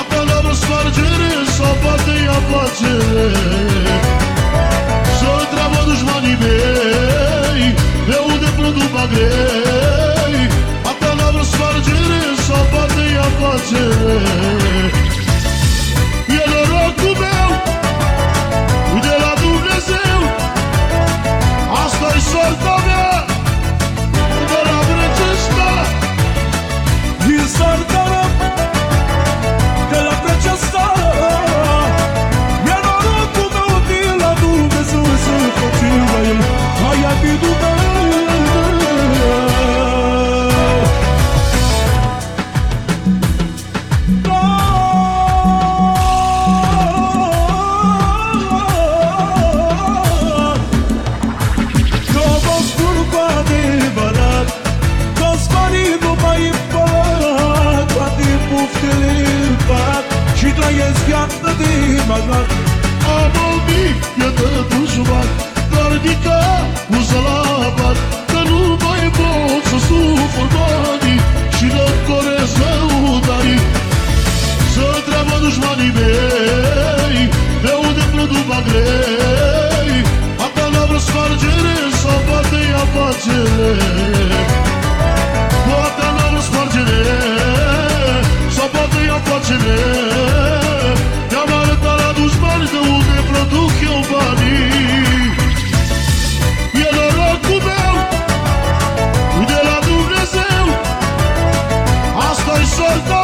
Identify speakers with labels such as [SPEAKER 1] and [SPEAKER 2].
[SPEAKER 1] Atalar espargir, sapate yapace
[SPEAKER 2] Să-l treabă dușmanii mei Pe unde
[SPEAKER 1] prundu bagrei Atalar espargir, sapate yapace trăiesc viață de magnat
[SPEAKER 2] Am o mică de dușman Dar dica uză la bat Că nu mai pot să sufăr banii Și răcoresc lăudarii. Să întreabă dușmanii mei De unde produc grei. Apa la vreo spargere sau poate ia afacere soltó.